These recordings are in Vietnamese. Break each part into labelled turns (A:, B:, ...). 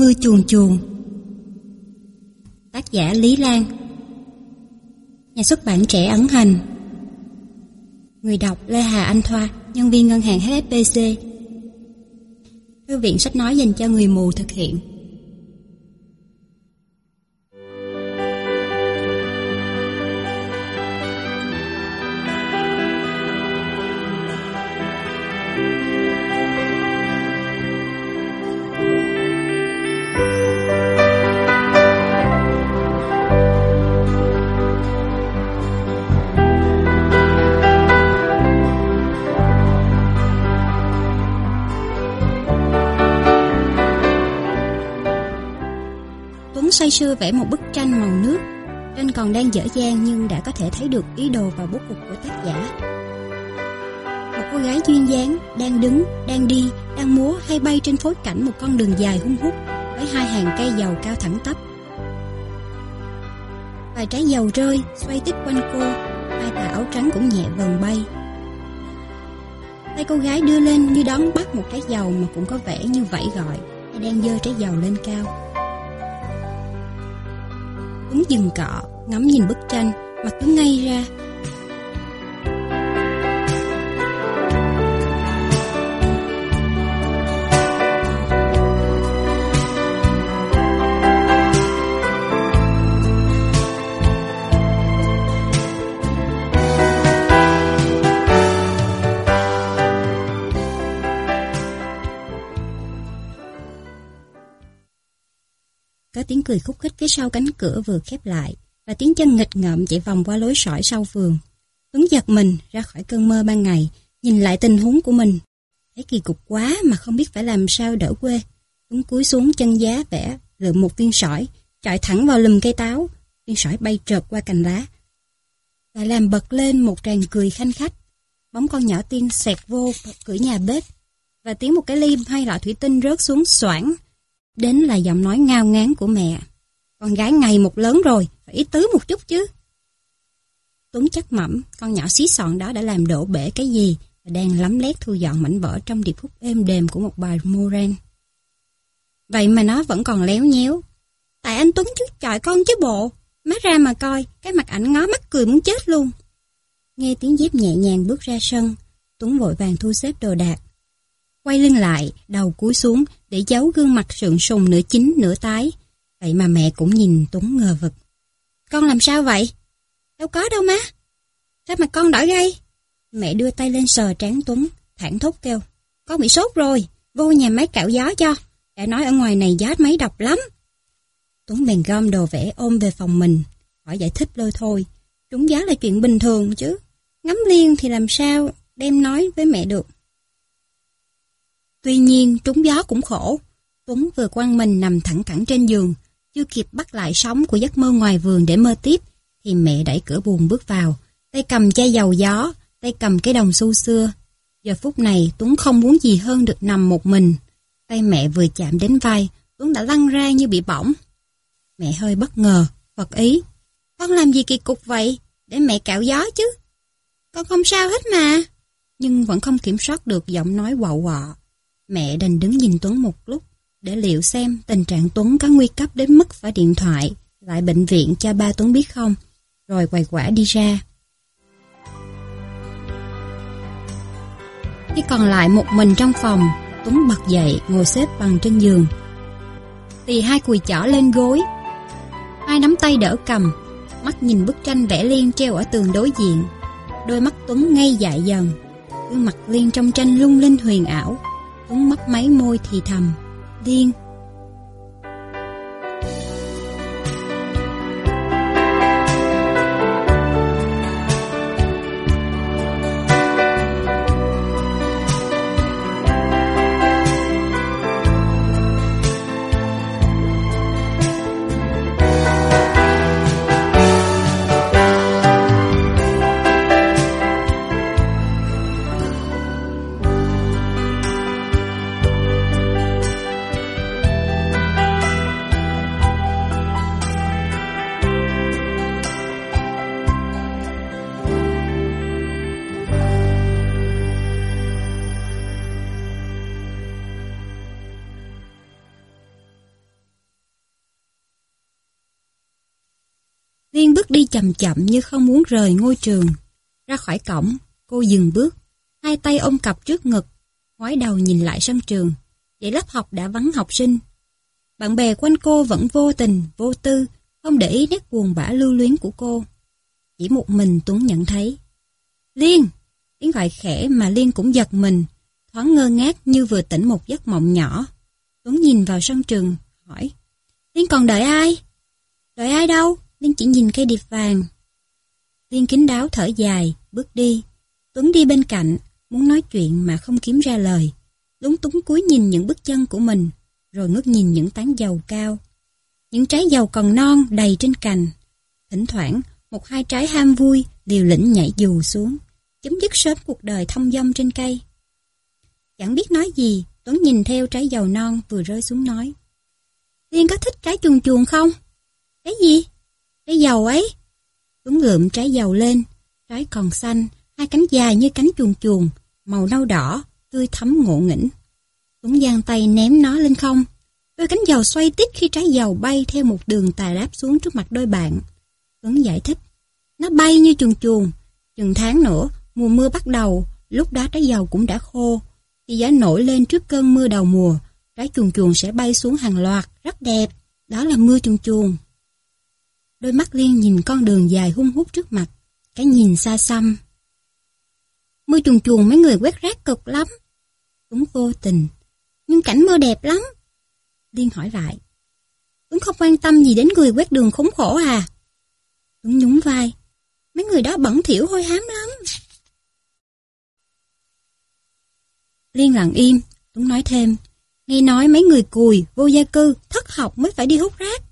A: mưa chuồn chuồn. Tác giả Lý Lan. Nhà xuất bản trẻ ấn hành. Người đọc Lê Hà Anh Thoa, Nhân viên ngân hàng HSBC Thư viện sách nói dành cho người mù thực hiện. Say sưa vẽ một bức tranh màu nước. Tranh còn đang dở dang nhưng đã có thể thấy được ý đồ và bố cục của tác giả. Một cô gái duyên dáng, đang đứng, đang đi, đang múa hay bay trên phối cảnh một con đường dài hung hút với hai hàng cây dầu cao thẳng tắp. Vài trái dầu rơi, xoay tích quanh cô, hai tà áo trắng cũng nhẹ vần bay. Tay cô gái đưa lên như đón bắt một trái dầu mà cũng có vẻ như vẫy gọi hay đang dơ trái dầu lên cao. Tuấn dừng cọ, ngắm nhìn bức tranh, mà cứ ngay ra. Cười khúc khích phía sau cánh cửa vừa khép lại và tiếng chân nghịch ngợm chạy vòng qua lối sỏi sau vườn. Tuấn giật mình ra khỏi cơn mơ ban ngày, nhìn lại tình huống của mình. Thấy kỳ cục quá mà không biết phải làm sao đỡ quê. Tuấn cúi xuống chân giá vẽ, lượm một viên sỏi, chọi thẳng vào lùm cây táo. Viên sỏi bay trượt qua cành lá. Lại làm bật lên một tràng cười khanh khách. Bóng con nhỏ tiên xẹt vô cửa nhà bếp và tiếng một cái ly hay lọ thủy tinh rớt xuống xoảng Đến là giọng nói ngao ngán của mẹ. Con gái ngày một lớn rồi, phải ý tứ một chút chứ. Tuấn chắc mẩm, con nhỏ xí sọn đó đã làm đổ bể cái gì và đang lắm lét thu dọn mảnh vỡ trong điệp khúc êm đềm của một bài Moran. Vậy mà nó vẫn còn léo nhéo. Tại anh Tuấn chứ chọi con chứ bộ. Má ra mà coi, cái mặt ảnh ngó mắt cười muốn chết luôn. Nghe tiếng dép nhẹ nhàng bước ra sân, Tuấn vội vàng thu xếp đồ đạc. Quay lưng lại, đầu cúi xuống để giấu gương mặt sượng sùng nửa chín nửa tái. Vậy mà mẹ cũng nhìn Tuấn ngờ vực. Con làm sao vậy? Đâu có đâu má. Sao mà con đỏ gay? Mẹ đưa tay lên sờ trán Tuấn, thẳng thốt kêu. Con bị sốt rồi, vô nhà máy cạo gió cho. Đã nói ở ngoài này gió máy độc lắm. Tuấn bèn gom đồ vẽ ôm về phòng mình. Hỏi giải thích lôi thôi. Trúng gió là chuyện bình thường chứ. Ngắm liên thì làm sao đem nói với mẹ được. Tuy nhiên trúng gió cũng khổ. Tuấn vừa quăng mình nằm thẳng cẳng trên giường, chưa kịp bắt lại sóng của giấc mơ ngoài vườn để mơ tiếp, thì mẹ đẩy cửa buồn bước vào, tay cầm chai dầu gió, tay cầm cái đồng xu xưa. Giờ phút này Tuấn không muốn gì hơn được nằm một mình. Tay mẹ vừa chạm đến vai, Tuấn đã lăn ra như bị bỏng. Mẹ hơi bất ngờ, Phật ý. Con làm gì kỳ cục vậy? Để mẹ cạo gió chứ. Con không sao hết mà. Nhưng vẫn không kiểm soát được giọng nói quạo quọ. Mẹ đành đứng nhìn Tuấn một lúc để liệu xem tình trạng Tuấn có nguy cấp đến mức phải điện thoại lại bệnh viện cho ba Tuấn biết không, rồi quầy quả đi ra. Khi còn lại một mình trong phòng, Tuấn bật dậy ngồi xếp bằng trên giường. Tì hai cùi chỏ lên gối, hai nắm tay đỡ cầm, mắt nhìn bức tranh vẽ liên treo ở tường đối diện. Đôi mắt Tuấn ngay dại dần, gương mặt liên trong tranh lung linh huyền ảo, cũng mấp máy môi thì thầm. Điên. Liên bước đi chậm chậm như không muốn rời ngôi trường. Ra khỏi cổng, cô dừng bước, hai tay ôm cặp trước ngực, ngoái đầu nhìn lại sân trường. Vậy lớp học đã vắng học sinh. Bạn bè quanh cô vẫn vô tình, vô tư, không để ý nét buồn bã lưu luyến của cô. Chỉ một mình Tuấn nhận thấy. Liên! Tiếng gọi khẽ mà Liên cũng giật mình, thoáng ngơ ngác như vừa tỉnh một giấc mộng nhỏ. Tuấn nhìn vào sân trường, hỏi. Liên còn đợi ai? Đợi ai đâu? Liên chỉ nhìn cây điệp vàng. Liên kính đáo thở dài, bước đi. Tuấn đi bên cạnh, muốn nói chuyện mà không kiếm ra lời. Lúng túng cúi nhìn những bước chân của mình, rồi ngước nhìn những tán dầu cao. Những trái dầu còn non đầy trên cành. Thỉnh thoảng, một hai trái ham vui liều lĩnh nhảy dù xuống, chấm dứt sớm cuộc đời thông dong trên cây. Chẳng biết nói gì, Tuấn nhìn theo trái dầu non vừa rơi xuống nói. Liên có thích trái chuồn chuồn không? Cái gì? Trái dầu ấy. Tuấn ngượm trái dầu lên, trái còn xanh, hai cánh dài như cánh chuồn chuồn, màu nâu đỏ, tươi thắm ngộ nghĩnh. Tuấn giang tay ném nó lên không. Đôi cánh dầu xoay tít khi trái dầu bay theo một đường tà đáp xuống trước mặt đôi bạn. Tuấn giải thích. Nó bay như chuồn chuồn. Chừng tháng nữa, mùa mưa bắt đầu, lúc đó trái dầu cũng đã khô. Khi gió nổi lên trước cơn mưa đầu mùa, trái chuồn chuồn sẽ bay xuống hàng loạt, rất đẹp. Đó là mưa chuồn chuồn. Đôi mắt Liên nhìn con đường dài hung hút trước mặt, cái nhìn xa xăm. Mưa chuồn chuồn mấy người quét rác cực lắm. Tuấn vô tình. Nhưng cảnh mưa đẹp lắm. Liên hỏi lại. Tuấn không quan tâm gì đến người quét đường khốn khổ à? Tuấn nhún vai. Mấy người đó bẩn thỉu hôi hám lắm. Liên lặng im, Tuấn nói thêm. Nghe nói mấy người cùi, vô gia cư, thất học mới phải đi hút rác.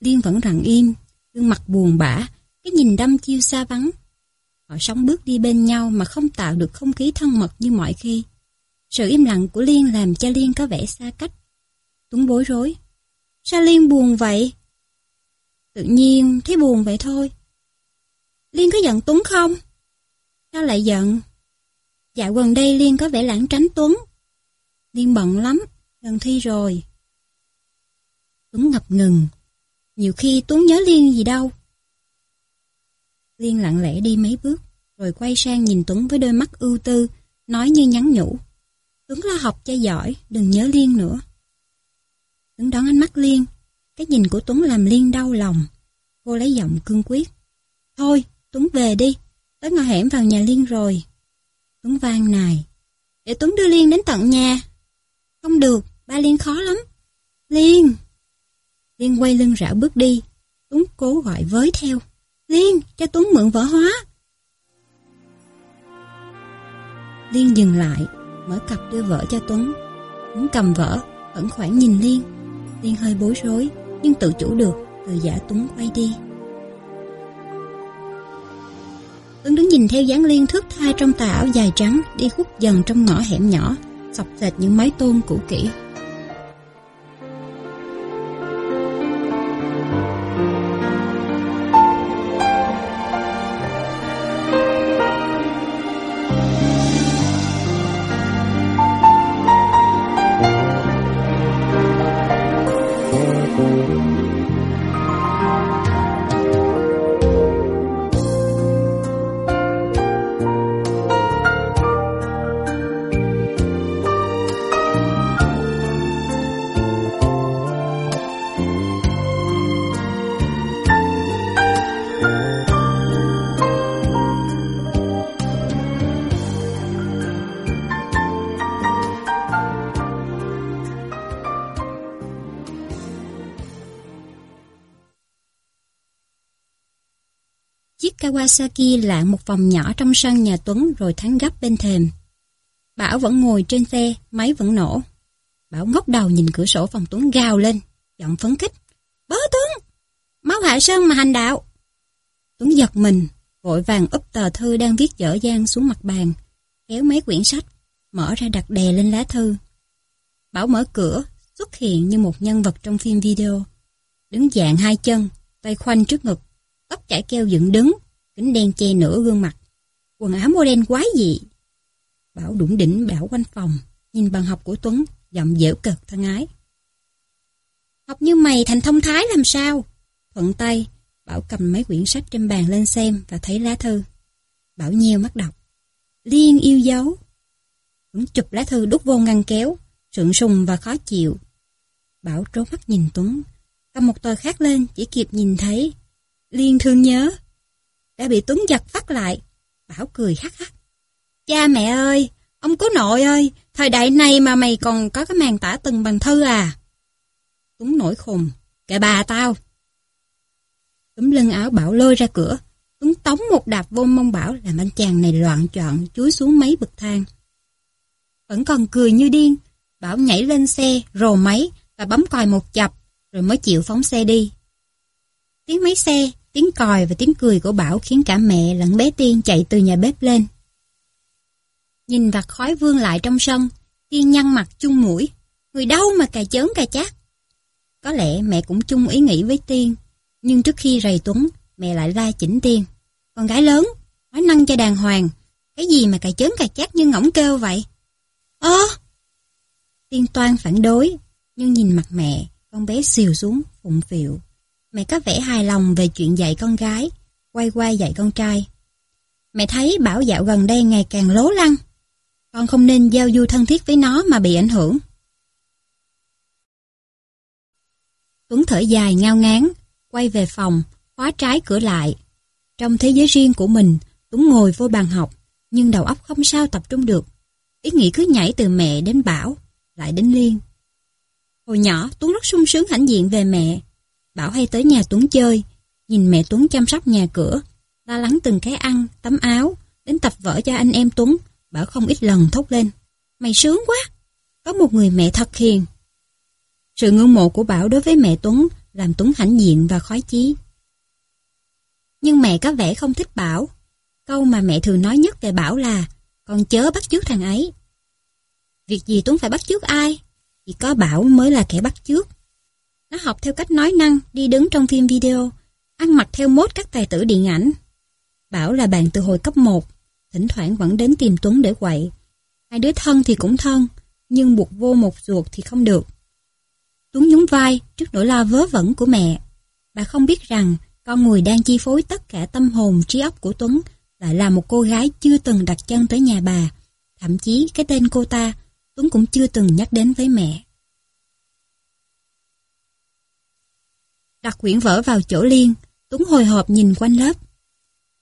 A: Liên vẫn rằng im, gương mặt buồn bã, cái nhìn đâm chiêu xa vắng. Họ sống bước đi bên nhau mà không tạo được không khí thân mật như mọi khi. Sự im lặng của Liên làm cho Liên có vẻ xa cách. Tuấn bối rối. Sao Liên buồn vậy? Tự nhiên thấy buồn vậy thôi. Liên có giận Tuấn không? Sao lại giận? Dạ gần đây Liên có vẻ lãng tránh Tuấn. Liên bận lắm, gần thi rồi. Tuấn ngập ngừng. Nhiều khi Tuấn nhớ Liên gì đâu. Liên lặng lẽ đi mấy bước, rồi quay sang nhìn Tuấn với đôi mắt ưu tư, nói như nhắn nhủ. Tuấn lo học cho giỏi, đừng nhớ Liên nữa. Tuấn đón ánh mắt Liên, cái nhìn của Tuấn làm Liên đau lòng. Cô lấy giọng cương quyết. Thôi, Tuấn về đi, tới ngõ hẻm vào nhà Liên rồi. Tuấn vang nài. Để Tuấn đưa Liên đến tận nhà. Không được, ba Liên khó lắm. Liên! Liên quay lưng rảo bước đi. Tuấn cố gọi với theo. Liên, cho Tuấn mượn vở hóa. Liên dừng lại, mở cặp đưa vợ cho Tuấn. Tuấn cầm vở, vẫn khoảng nhìn Liên. Liên hơi bối rối, nhưng tự chủ được, từ giả Tuấn quay đi. Tuấn đứng nhìn theo dáng Liên thước tha trong tà áo dài trắng đi khúc dần trong ngõ hẻm nhỏ, sọc dệt những mái tôn cũ kỹ. Chiếc Kawasaki lạng một vòng nhỏ trong sân nhà Tuấn rồi thắng gấp bên thềm. Bảo vẫn ngồi trên xe, máy vẫn nổ. Bảo ngóc đầu nhìn cửa sổ phòng Tuấn gào lên, giọng phấn khích. Bớ Tuấn! Máu hạ sơn mà hành đạo! Tuấn giật mình, vội vàng úp tờ thư đang viết dở dang xuống mặt bàn, kéo mấy quyển sách, mở ra đặt đè lên lá thư. Bảo mở cửa, xuất hiện như một nhân vật trong phim video. Đứng dạng hai chân, tay khoanh trước ngực, tóc chải keo dựng đứng, kính đen che nửa gương mặt. Quần áo mô đen quái dị. Bảo đủng đỉnh bảo quanh phòng, nhìn bằng học của Tuấn, giọng dễu cợt thân ái. Học như mày thành thông thái làm sao? Thuận tay, Bảo cầm mấy quyển sách trên bàn lên xem và thấy lá thư. Bảo nheo mắt đọc. Liên yêu dấu. Tuấn chụp lá thư đút vô ngăn kéo, sượng sùng và khó chịu. Bảo trố mắt nhìn Tuấn, cầm một tờ khác lên chỉ kịp nhìn thấy. Liên thương nhớ. Đã bị Tuấn giật phát lại. Bảo cười hắc hắc. Cha mẹ ơi, ông cố nội ơi, thời đại này mà mày còn có cái màn tả từng bằng thư à? Tuấn nổi khùng, kệ bà tao. Túm lưng áo Bảo lôi ra cửa, Tuấn tống một đạp vô mông Bảo làm anh chàng này loạn trọn chuối xuống mấy bậc thang. Vẫn còn cười như điên, Bảo nhảy lên xe, rồ máy và bấm còi một chập, rồi mới chịu phóng xe đi. Tiếng máy xe, tiếng còi và tiếng cười của Bảo khiến cả mẹ lẫn bé Tiên chạy từ nhà bếp lên. Nhìn vặt khói vương lại trong sân, Tiên nhăn mặt chung mũi. Người đâu mà cà chớn cà chát. Có lẽ mẹ cũng chung ý nghĩ với Tiên, nhưng trước khi rầy Tuấn, mẹ lại la chỉnh Tiên. Con gái lớn, nói năng cho đàng hoàng, cái gì mà cà chớn cà chát như ngỗng kêu vậy? Ơ! Tiên toan phản đối, nhưng nhìn mặt mẹ, con bé xìu xuống, phụng phịu. Mẹ có vẻ hài lòng về chuyện dạy con gái, quay quay dạy con trai. Mẹ thấy Bảo dạo gần đây ngày càng lố lăng. Con không nên giao du thân thiết với nó mà bị ảnh hưởng. Tuấn thở dài ngao ngán, quay về phòng, khóa trái cửa lại. Trong thế giới riêng của mình, Tuấn ngồi vô bàn học, nhưng đầu óc không sao tập trung được. Ý nghĩ cứ nhảy từ mẹ đến Bảo, lại đến Liên. Hồi nhỏ, Tuấn rất sung sướng hãnh diện về mẹ. Bảo hay tới nhà Tuấn chơi, nhìn mẹ Tuấn chăm sóc nhà cửa, la lắng từng cái ăn, tắm áo, đến tập vở cho anh em Tuấn, Bảo không ít lần thốt lên. Mày sướng quá, có một người mẹ thật hiền. Sự ngưỡng mộ của Bảo đối với mẹ Tuấn làm Tuấn hãnh diện và khói chí. Nhưng mẹ có vẻ không thích Bảo. Câu mà mẹ thường nói nhất về Bảo là con chớ bắt chước thằng ấy. Việc gì Tuấn phải bắt chước ai? Chỉ có Bảo mới là kẻ bắt chước. Nó học theo cách nói năng, đi đứng trong phim video, ăn mặc theo mốt các tài tử điện ảnh. Bảo là bạn từ hồi cấp 1, thỉnh thoảng vẫn đến tìm Tuấn để quậy. Hai đứa thân thì cũng thân, nhưng buộc vô một ruột thì không được. Tuấn nhún vai trước nỗi lo vớ vẩn của mẹ. Bà không biết rằng con người đang chi phối tất cả tâm hồn trí óc của Tuấn lại là một cô gái chưa từng đặt chân tới nhà bà. Thậm chí cái tên cô ta Tuấn cũng chưa từng nhắc đến với mẹ. Đặt quyển vở vào chỗ liên, Tuấn hồi hộp nhìn quanh lớp.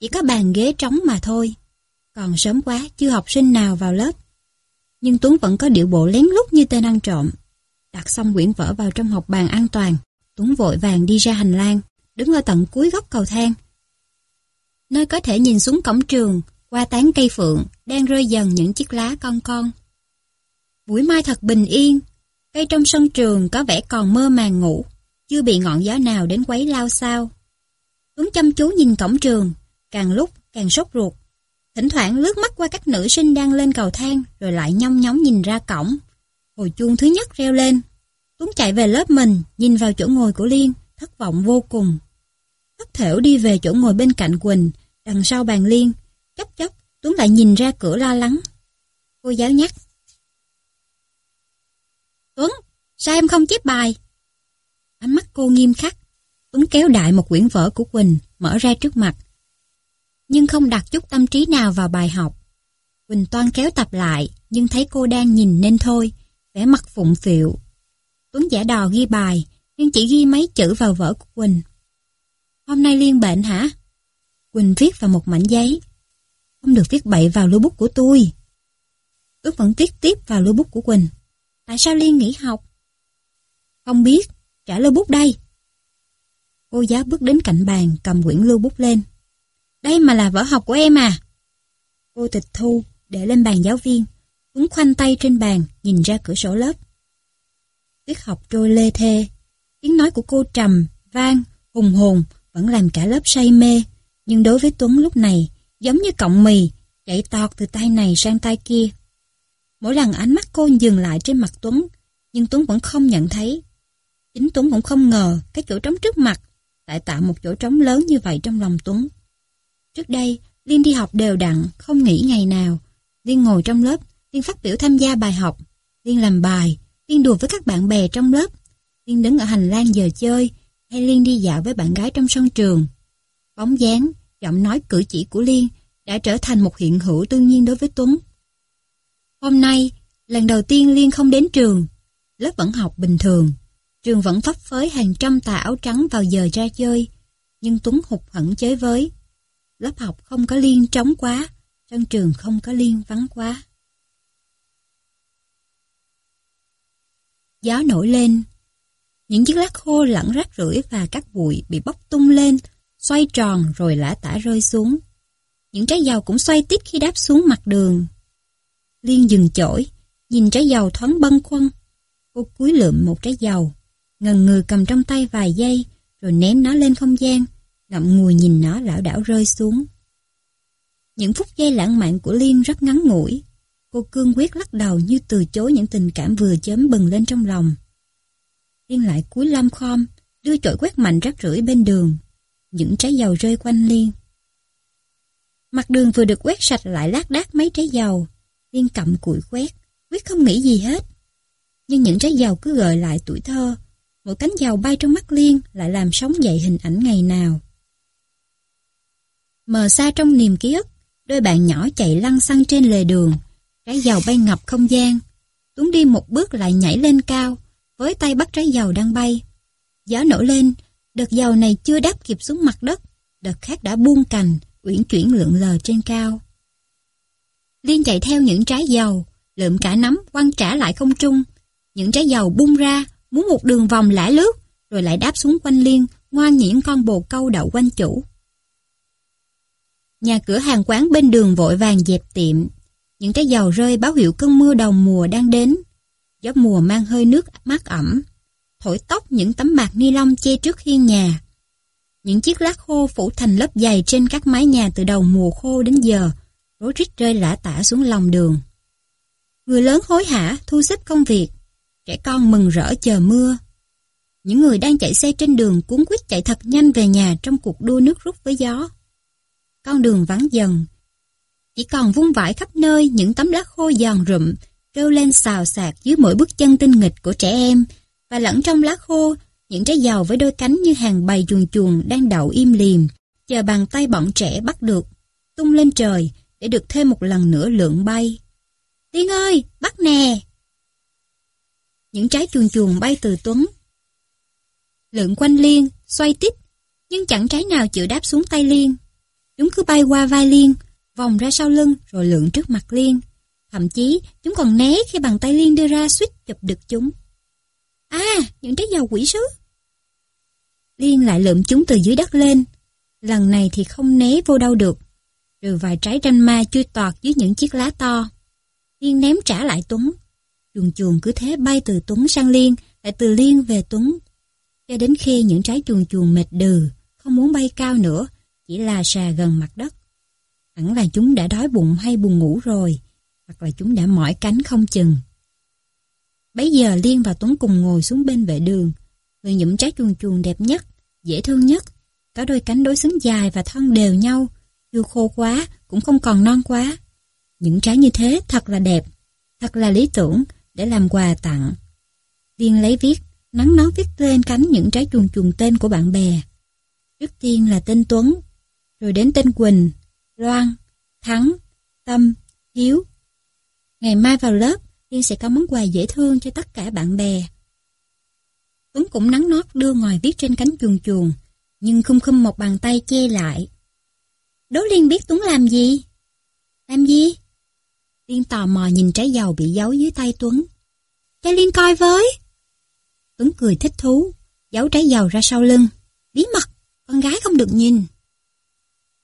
A: Chỉ có bàn ghế trống mà thôi. Còn sớm quá, chưa học sinh nào vào lớp. Nhưng Tuấn vẫn có điệu bộ lén lút như tên ăn trộm. Đặt xong quyển vở vào trong học bàn an toàn, Tuấn vội vàng đi ra hành lang, đứng ở tận cuối góc cầu thang. Nơi có thể nhìn xuống cổng trường, qua tán cây phượng, đang rơi dần những chiếc lá con con. Buổi mai thật bình yên, cây trong sân trường có vẻ còn mơ màng ngủ, chưa bị ngọn gió nào đến quấy lao sao. Tuấn chăm chú nhìn cổng trường, càng lúc càng sốt ruột. Thỉnh thoảng lướt mắt qua các nữ sinh đang lên cầu thang rồi lại nhong nhóng nhìn ra cổng. Hồi chuông thứ nhất reo lên. Tuấn chạy về lớp mình, nhìn vào chỗ ngồi của Liên, thất vọng vô cùng. Thất thểu đi về chỗ ngồi bên cạnh Quỳnh, đằng sau bàn Liên. Chốc chốc, Tuấn lại nhìn ra cửa lo lắng. Cô giáo nhắc. Tuấn, sao em không chép bài? Ánh mắt cô nghiêm khắc. Tuấn kéo đại một quyển vở của Quỳnh, mở ra trước mặt. Nhưng không đặt chút tâm trí nào vào bài học. Quỳnh toan kéo tập lại, nhưng thấy cô đang nhìn nên thôi, vẻ mặt phụng phịu. Tuấn giả đò ghi bài, nhưng chỉ ghi mấy chữ vào vở của Quỳnh. Hôm nay Liên bệnh hả? Quỳnh viết vào một mảnh giấy. Không được viết bậy vào lưu bút của tôi. Tuấn vẫn viết tiếp vào lưu bút của Quỳnh. Tại sao Liên nghỉ học? Không biết, trả lưu bút đây. Cô giáo bước đến cạnh bàn cầm quyển lưu bút lên. Đây mà là vở học của em à? Cô tịch thu để lên bàn giáo viên. Tuấn khoanh tay trên bàn nhìn ra cửa sổ lớp. Tiết học trôi lê thê. Tiếng nói của cô trầm, vang, hùng hồn vẫn làm cả lớp say mê. Nhưng đối với Tuấn lúc này giống như cọng mì chạy tọt từ tay này sang tay kia. Mỗi lần ánh mắt cô dừng lại trên mặt Tuấn nhưng Tuấn vẫn không nhận thấy. Chính Tuấn cũng không ngờ cái chỗ trống trước mặt lại tạo một chỗ trống lớn như vậy trong lòng Tuấn. Trước đây, Liên đi học đều đặn, không nghỉ ngày nào. Liên ngồi trong lớp, Liên phát biểu tham gia bài học, Liên làm bài, Liên đùa với các bạn bè trong lớp, Liên đứng ở hành lang giờ chơi, hay Liên đi dạo với bạn gái trong sân trường, Bóng dáng, giọng nói cử chỉ của Liên đã trở thành một hiện hữu tự nhiên đối với Tuấn. Hôm nay, lần đầu tiên Liên không đến trường, lớp vẫn học bình thường. Trường vẫn phấp phới hàng trăm tà áo trắng vào giờ ra chơi, nhưng Tuấn hụt hẫng chế với. Lớp học không có Liên trống quá, sân trường không có Liên vắng quá. Gió nổi lên, những chiếc lá khô lẫn rác rưởi và các bụi bị bốc tung lên, xoay tròn rồi lả tả rơi xuống. Những trái dầu cũng xoay tít khi đáp xuống mặt đường. Liên dừng chổi, nhìn trái dầu thoáng bâng khuâng. Cô cúi lượm một trái dầu, ngần ngừ cầm trong tay vài giây, rồi ném nó lên không gian, ngậm ngùi nhìn nó lảo đảo rơi xuống. Những phút giây lãng mạn của Liên rất ngắn ngủi. Cô cương quyết lắc đầu như từ chối những tình cảm vừa chớm bừng lên trong lòng. Liên lại cúi lam khom, đưa chổi quét mạnh rác rưởi bên đường. Những trái dầu rơi quanh Liên. Mặt đường vừa được quét sạch lại lác đác mấy trái dầu. Liên cầm cụi quét, quyết không nghĩ gì hết. Nhưng những trái dầu cứ gợi lại tuổi thơ. Một cánh dầu bay trong mắt Liên lại làm sống dậy hình ảnh ngày nào. Mờ xa trong niềm ký ức, đôi bạn nhỏ chạy lăn xăng trên lề đường. Trái dầu bay ngập không gian. Tuấn đi một bước lại nhảy lên cao, với tay bắt trái dầu đang bay. Gió nổi lên, đợt dầu này chưa đáp kịp xuống mặt đất, đợt khác đã buông cành, uyển chuyển lượn lờ trên cao. Liên chạy theo những trái dầu, lượm cả nắm quăng trả lại không trung. Những trái dầu bung ra, muốn một đường vòng lả lướt, rồi lại đáp xuống quanh Liên, ngoan nhiễn con bồ câu đậu quanh chủ. Nhà cửa hàng quán bên đường vội vàng dẹp tiệm. Những trái dầu rơi báo hiệu cơn mưa đầu mùa đang đến. Gió mùa mang hơi nước mát ẩm, thổi tóc những tấm bạc ni lông che trước hiên nhà. Những chiếc lá khô phủ thành lớp dày trên các mái nhà từ đầu mùa khô đến giờ, rối rít rơi lã tả xuống lòng đường. Người lớn hối hả thu xếp công việc, trẻ con mừng rỡ chờ mưa. Những người đang chạy xe trên đường cuốn quýt chạy thật nhanh về nhà trong cuộc đua nước rút với gió. Con đường vắng dần, chỉ còn vung vãi khắp nơi những tấm lá khô giòn rụm kêu lên xào xạc dưới mỗi bước chân tinh nghịch của trẻ em và lẫn trong lá khô những trái giàu với đôi cánh như hàng bầy chuồn chuồn đang đậu im liềm chờ bàn tay bọn trẻ bắt được tung lên trời để được thêm một lần nữa lượn bay Tiên ơi bắt nè những trái chuồn chuồn bay từ Tuấn lượn quanh Liên xoay tít nhưng chẳng trái nào chịu đáp xuống tay Liên chúng cứ bay qua vai Liên vòng ra sau lưng rồi lượn trước mặt Liên Thậm chí, chúng còn né khi bàn tay Liên đưa ra suýt chụp được chúng. À, những trái dầu quỷ sứ. Liên lại lượm chúng từ dưới đất lên. Lần này thì không né vô đâu được. rồi vài trái tranh ma chui tọt dưới những chiếc lá to. Liên ném trả lại Tuấn. Chuồn chuồn cứ thế bay từ Tuấn sang Liên, lại từ Liên về Tuấn. Cho đến khi những trái chuồn chuồn mệt đừ, không muốn bay cao nữa, chỉ là xà gần mặt đất. Hẳn là chúng đã đói bụng hay buồn ngủ rồi, hoặc là chúng đã mỏi cánh không chừng. Bấy giờ Liên và Tuấn cùng ngồi xuống bên vệ đường, người nhụm trái chuồn chuồn đẹp nhất, dễ thương nhất, có đôi cánh đối xứng dài và thân đều nhau, chưa khô quá, cũng không còn non quá. Những trái như thế thật là đẹp, thật là lý tưởng để làm quà tặng. Liên lấy viết, nắng nó viết lên cánh những trái chuồn chuồn tên của bạn bè. Trước tiên là tên Tuấn, rồi đến tên Quỳnh, Loan, Thắng, Tâm, Hiếu, Ngày mai vào lớp, Liên sẽ có món quà dễ thương cho tất cả bạn bè. Tuấn cũng nắng nót đưa ngòi viết trên cánh chuồn chuồn, nhưng không khum một bàn tay che lại. Đố Liên biết Tuấn làm gì? Làm gì? Liên tò mò nhìn trái dầu bị giấu dưới tay Tuấn. Cho Liên coi với. Tuấn cười thích thú, giấu trái dầu ra sau lưng. Bí mật, con gái không được nhìn.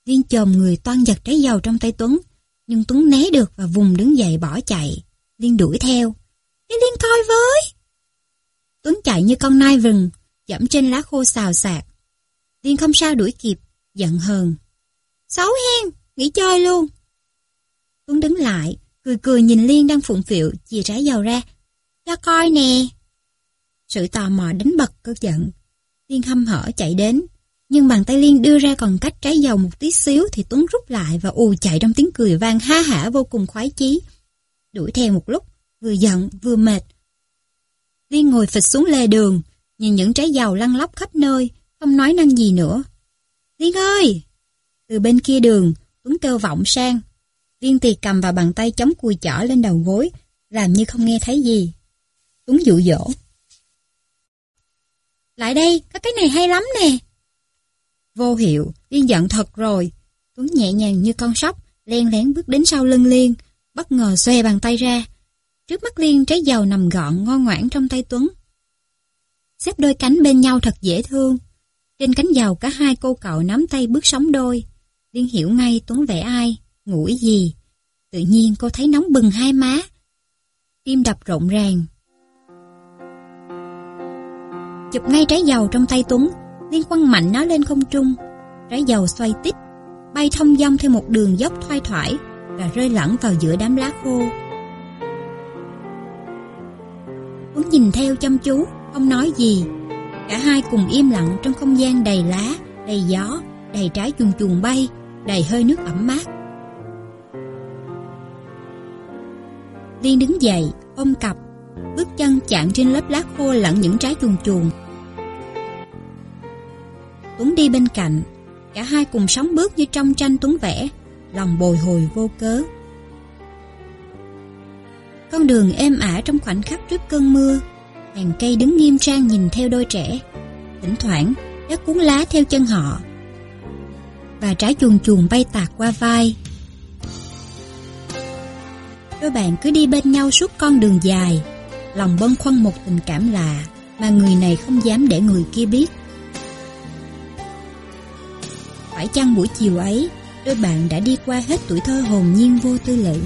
A: Liên chồm người toan giật trái dầu trong tay Tuấn, nhưng Tuấn né được và vùng đứng dậy bỏ chạy. Liên đuổi theo. cho Liên coi với. Tuấn chạy như con nai rừng, dẫm trên lá khô xào xạc. Liên không sao đuổi kịp, giận hờn. Xấu hen, nghỉ chơi luôn. Tuấn đứng lại, cười cười nhìn Liên đang phụng phịu, chìa trái dầu ra. Cho coi nè. Sự tò mò đánh bật cơn giận. Liên hâm hở chạy đến, nhưng bàn tay Liên đưa ra còn cách trái dầu một tí xíu thì Tuấn rút lại và ù chạy trong tiếng cười vang ha hả vô cùng khoái chí. Đuổi theo một lúc, vừa giận vừa mệt. Liên ngồi phịch xuống lề đường, nhìn những trái dầu lăn lóc khắp nơi, không nói năng gì nữa. Liên ơi! Từ bên kia đường, Tuấn kêu vọng sang. Viên tì cầm vào bàn tay chống cùi chỏ lên đầu gối, làm như không nghe thấy gì. Tuấn dụ dỗ. Lại đây, có cái này hay lắm nè. Vô hiệu, Liên giận thật rồi. Tuấn nhẹ nhàng như con sóc, len lén bước đến sau lưng Liên, bất ngờ xòe bàn tay ra. Trước mắt Liên trái dầu nằm gọn ngon ngoãn trong tay Tuấn. Xếp đôi cánh bên nhau thật dễ thương. Trên cánh dầu cả hai cô cậu nắm tay bước sóng đôi. Liên hiểu ngay Tuấn vẽ ai, ngủ gì. Tự nhiên cô thấy nóng bừng hai má. Tim đập rộn ràng. Chụp ngay trái dầu trong tay Tuấn, Liên quăng mạnh nó lên không trung. Trái dầu xoay tít, bay thông dong theo một đường dốc thoai thoải và rơi lẫn vào giữa đám lá khô. Tuấn nhìn theo chăm chú, không nói gì. Cả hai cùng im lặng trong không gian đầy lá, đầy gió, đầy trái chuồn chuồn bay, đầy hơi nước ẩm mát. Viên đứng dậy, ôm cặp, bước chân chạm trên lớp lá khô lẫn những trái chuồn chuồn. Tuấn đi bên cạnh, cả hai cùng sóng bước như trong tranh Tuấn vẽ, lòng bồi hồi vô cớ. Con đường êm ả trong khoảnh khắc trước cơn mưa, hàng cây đứng nghiêm trang nhìn theo đôi trẻ. Thỉnh thoảng, đất cuốn lá theo chân họ. Và trái chuồn chuồn bay tạt qua vai. Đôi bạn cứ đi bên nhau suốt con đường dài, lòng bâng khuâng một tình cảm lạ mà người này không dám để người kia biết. Phải chăng buổi chiều ấy, đôi bạn đã đi qua hết tuổi thơ hồn nhiên vô tư lự